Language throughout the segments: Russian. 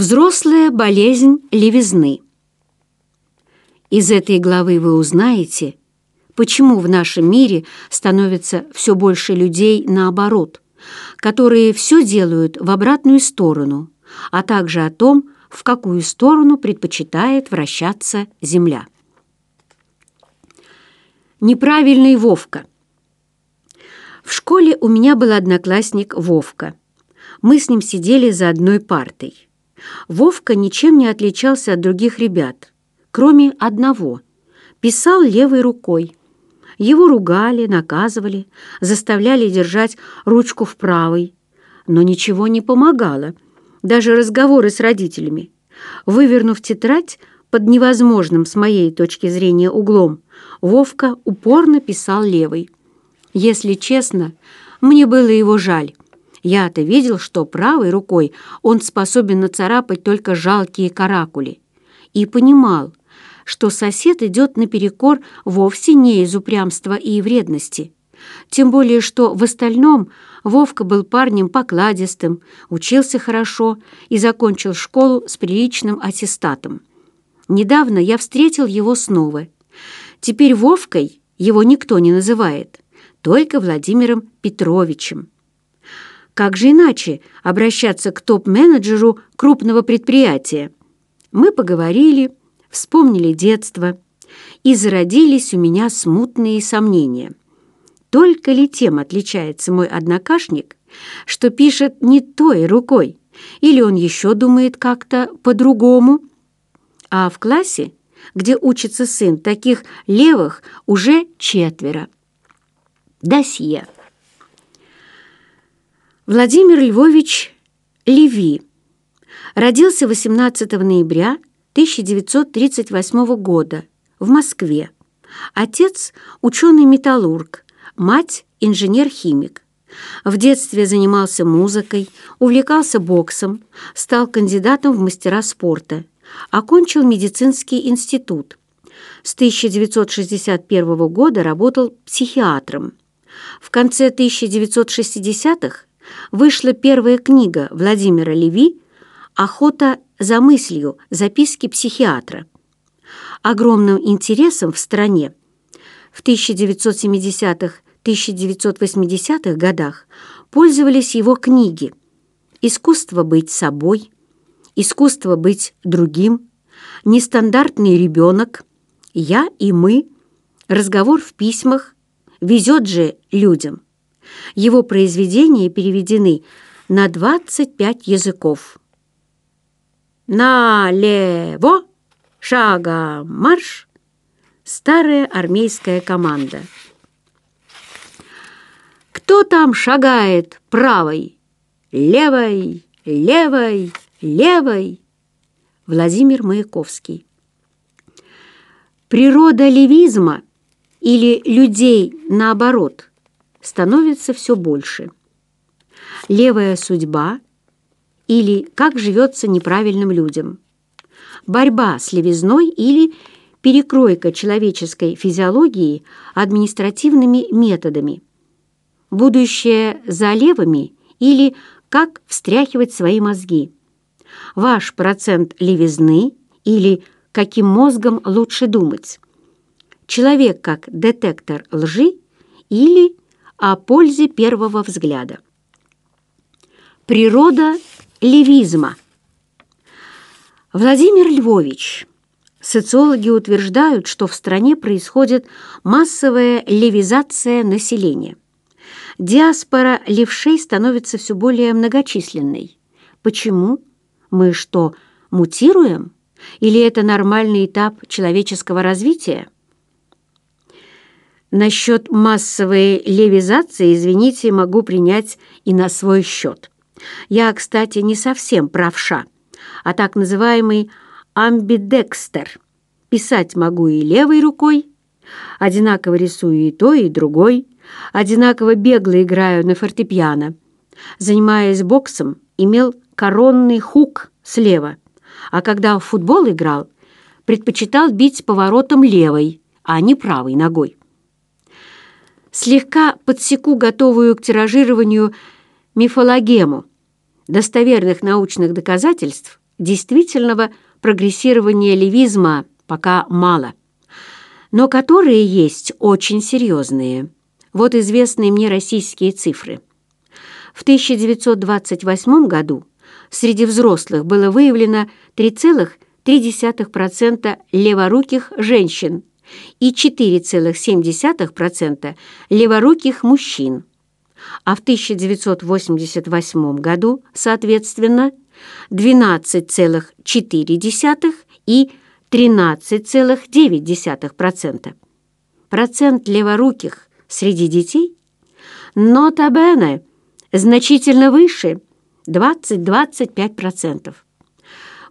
Взрослая болезнь левизны. Из этой главы вы узнаете, почему в нашем мире становится все больше людей наоборот, которые все делают в обратную сторону, а также о том, в какую сторону предпочитает вращаться Земля. Неправильный Вовка. В школе у меня был одноклассник Вовка. Мы с ним сидели за одной партой. Вовка ничем не отличался от других ребят, кроме одного. Писал левой рукой. Его ругали, наказывали, заставляли держать ручку в правой. Но ничего не помогало, даже разговоры с родителями. Вывернув тетрадь под невозможным с моей точки зрения углом, Вовка упорно писал левой. Если честно, мне было его жаль. Я-то видел, что правой рукой он способен нацарапать только жалкие каракули. И понимал, что сосед идет наперекор вовсе не из упрямства и вредности. Тем более, что в остальном Вовка был парнем покладистым, учился хорошо и закончил школу с приличным аттестатом. Недавно я встретил его снова. Теперь Вовкой его никто не называет, только Владимиром Петровичем. Как же иначе обращаться к топ-менеджеру крупного предприятия? Мы поговорили, вспомнили детство, и зародились у меня смутные сомнения. Только ли тем отличается мой однокашник, что пишет не той рукой, или он еще думает как-то по-другому? А в классе, где учится сын, таких левых уже четверо. Досье. Владимир Львович Леви родился 18 ноября 1938 года в Москве. Отец – ученый-металлург, мать – инженер-химик. В детстве занимался музыкой, увлекался боксом, стал кандидатом в мастера спорта, окончил медицинский институт. С 1961 года работал психиатром. В конце 1960-х вышла первая книга Владимира Леви «Охота за мыслью. Записки психиатра». Огромным интересом в стране в 1970-1980-х годах пользовались его книги «Искусство быть собой», «Искусство быть другим», «Нестандартный ребенок», «Я и мы», «Разговор в письмах», «Везет же людям». Его произведения переведены на 25 языков. «Налево! Шага марш!» Старая армейская команда. «Кто там шагает правой? Левой, левой, левой!» Владимир Маяковский. Природа левизма или людей наоборот – становится все больше. Левая судьба или как живется неправильным людям. Борьба с левизной или перекройка человеческой физиологии административными методами. Будущее за левыми или как встряхивать свои мозги. Ваш процент левизны или каким мозгом лучше думать. Человек как детектор лжи или о пользе первого взгляда. Природа левизма. Владимир Львович. Социологи утверждают, что в стране происходит массовая левизация населения. Диаспора левшей становится все более многочисленной. Почему? Мы что, мутируем? Или это нормальный этап человеческого развития? Насчет массовой левизации, извините, могу принять и на свой счет. Я, кстати, не совсем правша, а так называемый амбидекстер. Писать могу и левой рукой, одинаково рисую и то, и другой, одинаково бегло играю на фортепиано. Занимаясь боксом, имел коронный хук слева, а когда в футбол играл, предпочитал бить поворотом левой, а не правой ногой слегка подсеку готовую к тиражированию мифологему. Достоверных научных доказательств действительного прогрессирования левизма пока мало, но которые есть очень серьезные. Вот известные мне российские цифры. В 1928 году среди взрослых было выявлено 3,3% леворуких женщин и 4,7% леворуких мужчин. А в 1988 году, соответственно, 12,4% и 13,9%. Процент леворуких среди детей, нотабене, значительно выше – 20-25%.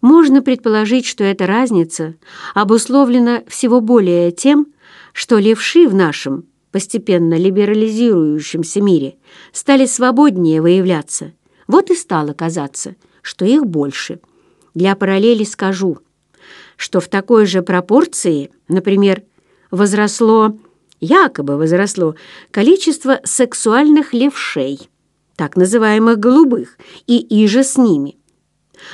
Можно предположить, что эта разница обусловлена всего более тем, что левши в нашем постепенно либерализирующемся мире стали свободнее выявляться. Вот и стало казаться, что их больше. Для параллели скажу, что в такой же пропорции, например, возросло, якобы возросло, количество сексуальных левшей, так называемых голубых, и иже с ними.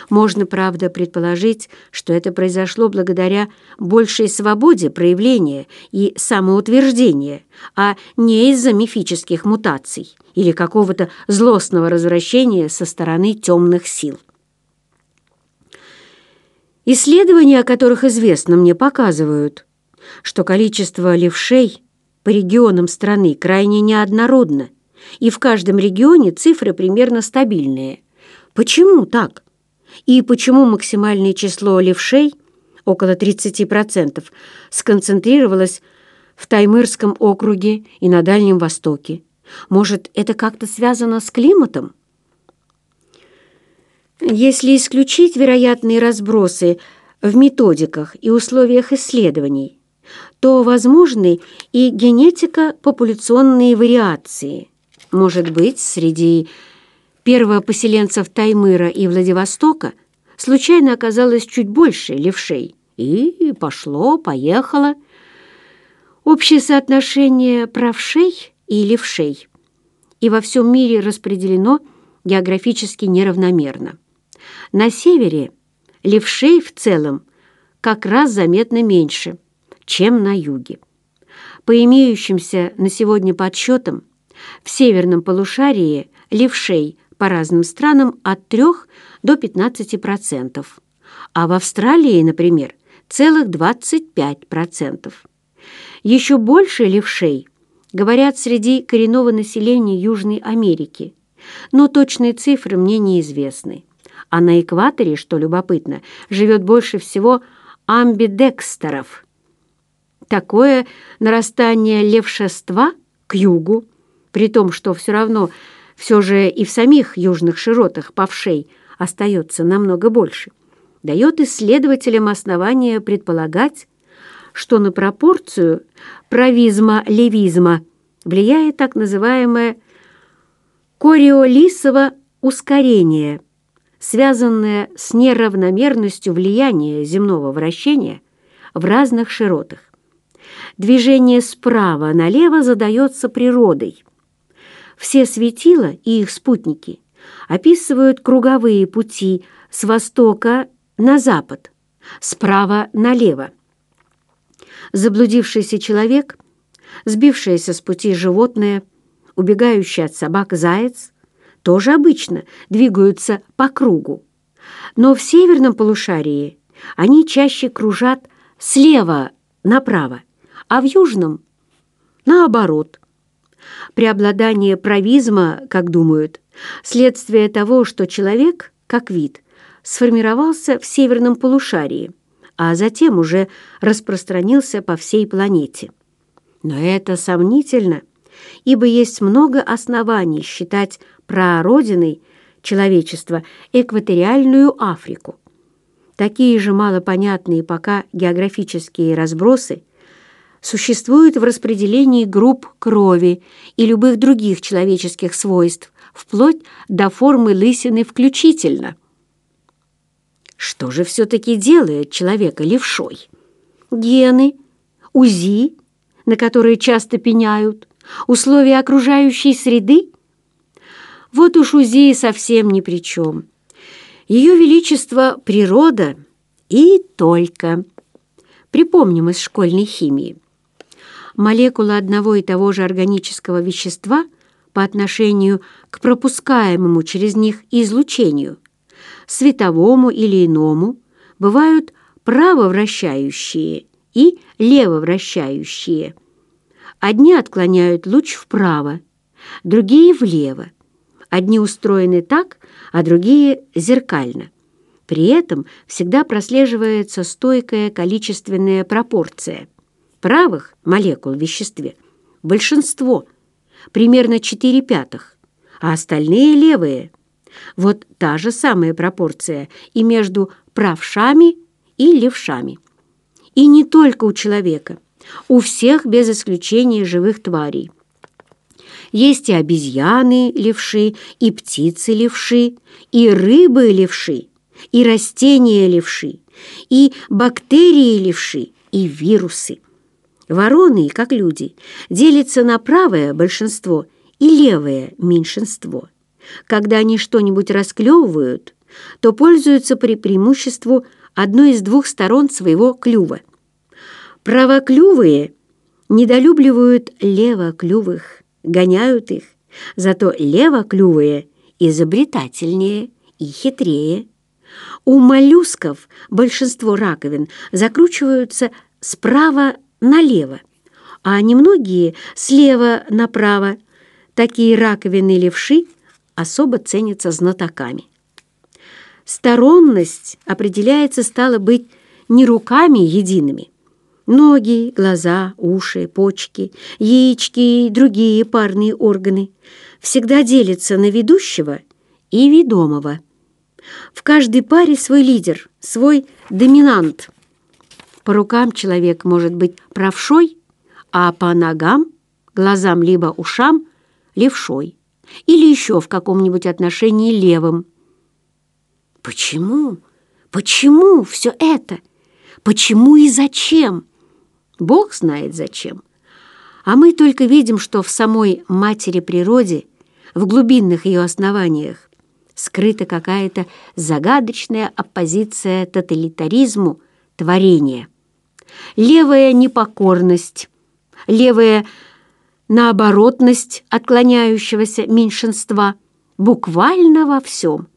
Можно, правда, предположить, что это произошло благодаря большей свободе проявления и самоутверждения, а не из-за мифических мутаций или какого-то злостного развращения со стороны темных сил. Исследования, о которых известно мне, показывают, что количество левшей по регионам страны крайне неоднородно, и в каждом регионе цифры примерно стабильные. Почему так? И почему максимальное число левшей, около 30%, сконцентрировалось в Таймырском округе и на Дальнем Востоке. Может, это как-то связано с климатом? Если исключить вероятные разбросы в методиках и условиях исследований, то возможны и генетико-популяционные вариации. Может быть, среди первопоселенцев Таймыра и Владивостока случайно оказалось чуть больше левшей. И пошло, поехало. Общее соотношение правшей и левшей и во всем мире распределено географически неравномерно. На севере левшей в целом как раз заметно меньше, чем на юге. По имеющимся на сегодня подсчетам, в северном полушарии левшей по разным странам от 3 до 15%, а в Австралии, например, целых 25%. Еще больше левшей говорят среди коренного населения Южной Америки, но точные цифры мне неизвестны. А на экваторе, что любопытно, живет больше всего амбидекстеров. Такое нарастание левшества к югу, при том, что все равно все же и в самих южных широтах павшей остается намного больше, дает исследователям основания предполагать, что на пропорцию правизма-левизма влияет так называемое кориолисово ускорение, связанное с неравномерностью влияния земного вращения в разных широтах. Движение справа налево задается природой, все светила и их спутники описывают круговые пути с востока на запад, справа налево. Заблудившийся человек, сбившееся с пути животное, убегающий от собак заяц, тоже обычно двигаются по кругу. Но в северном полушарии они чаще кружат слева направо, а в южном – наоборот – Преобладание правизма, как думают, следствие того, что человек, как вид, сформировался в северном полушарии, а затем уже распространился по всей планете. Но это сомнительно, ибо есть много оснований считать прародиной человечества экваториальную Африку. Такие же малопонятные пока географические разбросы – существует в распределении групп крови и любых других человеческих свойств, вплоть до формы лысины включительно. Что же все-таки делает человека левшой? Гены, УЗИ, на которые часто пеняют, условия окружающей среды? Вот уж УЗИ совсем ни при чем. Ее Величество — природа и только. Припомним из школьной химии. Молекула одного и того же органического вещества по отношению к пропускаемому через них излучению, световому или иному, бывают правовращающие и левовращающие. Одни отклоняют луч вправо, другие влево. Одни устроены так, а другие зеркально. При этом всегда прослеживается стойкая количественная пропорция. Правых молекул в веществе большинство, примерно 4 пятых, а остальные левые. Вот та же самая пропорция и между правшами и левшами. И не только у человека, у всех без исключения живых тварей. Есть и обезьяны левши, и птицы левши, и рыбы левши, и растения левши, и бактерии левши, и вирусы. Вороны, как люди, делятся на правое большинство и левое меньшинство. Когда они что-нибудь расклевывают, то пользуются при преимуществу одной из двух сторон своего клюва. Правоклювые недолюбливают левоклювых, гоняют их, зато левоклювые изобретательнее и хитрее. У моллюсков большинство раковин закручиваются справа налево, а немногие слева направо. Такие раковины левши особо ценятся знатоками. Сторонность определяется, стало быть, не руками едиными. Ноги, глаза, уши, почки, яички и другие парные органы всегда делятся на ведущего и ведомого. В каждой паре свой лидер, свой доминант. По рукам человек может быть правшой, а по ногам, глазам либо ушам – левшой или еще в каком-нибудь отношении левым. Почему? Почему все это? Почему и зачем? Бог знает зачем. А мы только видим, что в самой матери природе, в глубинных ее основаниях, скрыта какая-то загадочная оппозиция тоталитаризму творения. Левая непокорность, левая наоборотность отклоняющегося меньшинства буквально во всем.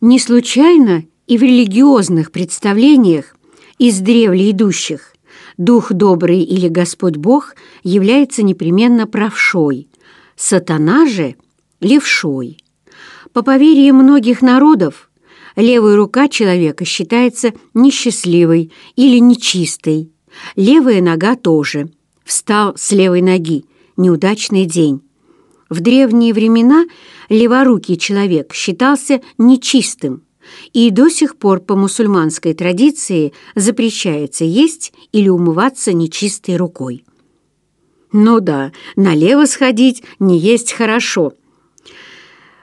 Не случайно и в религиозных представлениях из древле идущих Дух добрый или Господь Бог является непременно правшой, сатана же — левшой. По поверьям многих народов, левая рука человека считается несчастливой или нечистой, левая нога тоже. Встал с левой ноги, неудачный день. В древние времена леворукий человек считался нечистым, и до сих пор по мусульманской традиции запрещается есть или умываться нечистой рукой. Ну да, налево сходить не есть хорошо.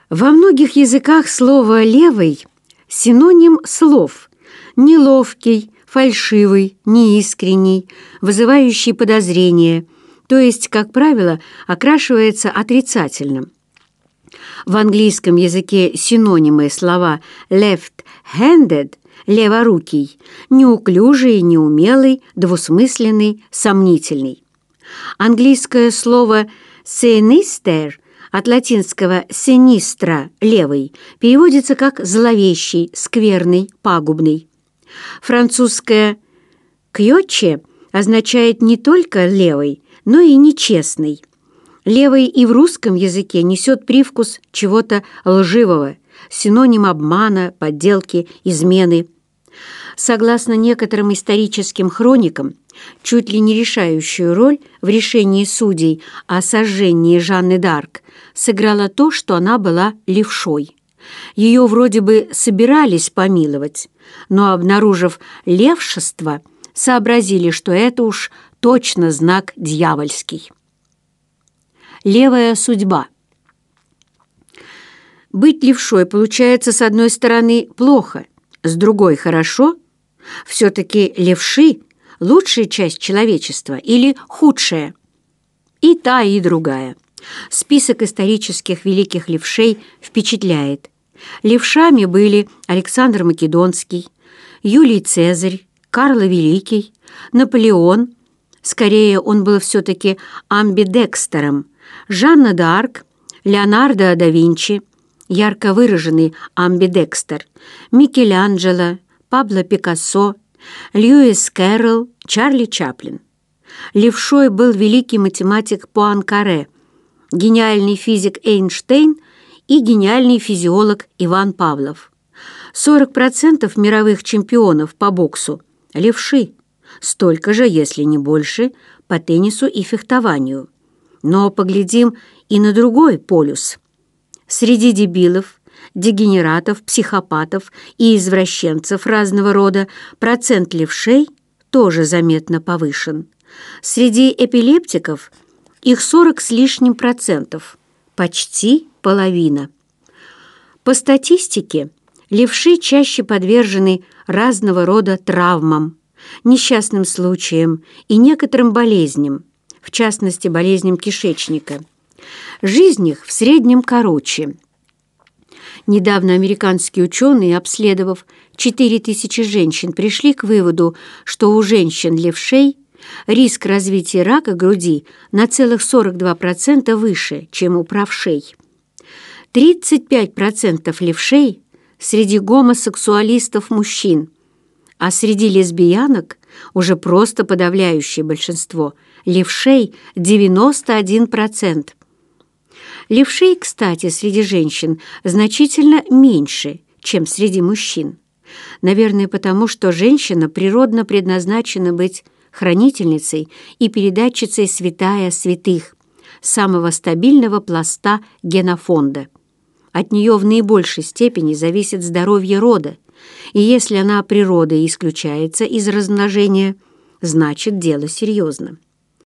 Во многих языках слово «левый» — синоним слов «неловкий», «фальшивый», «неискренний», вызывающий подозрение, то есть, как правило, окрашивается отрицательным. В английском языке синонимы слова «left-handed» — «леворукий», «неуклюжий», «неумелый», «двусмысленный», «сомнительный». Английское слово «sinister» от латинского «sinistra» — «левый» переводится как «зловещий», «скверный», «пагубный». Французское «кьоче» означает не только «левый», но и «нечестный». Левый и в русском языке несет привкус чего-то лживого, синоним обмана, подделки, измены. Согласно некоторым историческим хроникам, чуть ли не решающую роль в решении судей о сожжении Жанны Д'Арк сыграло то, что она была левшой. Ее вроде бы собирались помиловать, но, обнаружив левшество, сообразили, что это уж точно знак дьявольский левая судьба. Быть левшой получается, с одной стороны, плохо, с другой – хорошо. Все-таки левши – лучшая часть человечества или худшая? И та, и другая. Список исторических великих левшей впечатляет. Левшами были Александр Македонский, Юлий Цезарь, Карл Великий, Наполеон, скорее он был все-таки амбидекстером, Жанна д'Арк, Леонардо да Винчи, ярко выраженный амбидекстер, Микеланджело, Пабло Пикассо, Льюис Кэрролл, Чарли Чаплин. Левшой был великий математик Пуанкаре, гениальный физик Эйнштейн и гениальный физиолог Иван Павлов. 40% мировых чемпионов по боксу – левши, столько же, если не больше, по теннису и фехтованию. Но поглядим и на другой полюс. Среди дебилов, дегенератов, психопатов и извращенцев разного рода процент левшей тоже заметно повышен. Среди эпилептиков их 40 с лишним процентов, почти половина. По статистике, левши чаще подвержены разного рода травмам, несчастным случаям и некоторым болезням, в частности болезням кишечника. Жизнь их в среднем короче. Недавно американские ученые, обследовав 4000 женщин, пришли к выводу, что у женщин-левшей риск развития рака груди на целых 42% выше, чем у правшей. 35% левшей среди гомосексуалистов-мужчин, а среди лесбиянок уже просто подавляющее большинство, левшей 91%. Левшей, кстати, среди женщин значительно меньше, чем среди мужчин. Наверное, потому что женщина природно предназначена быть хранительницей и передатчицей святая святых, самого стабильного пласта генофонда. От нее в наибольшей степени зависит здоровье рода, и если она природой исключается из размножения, значит дело серьезно.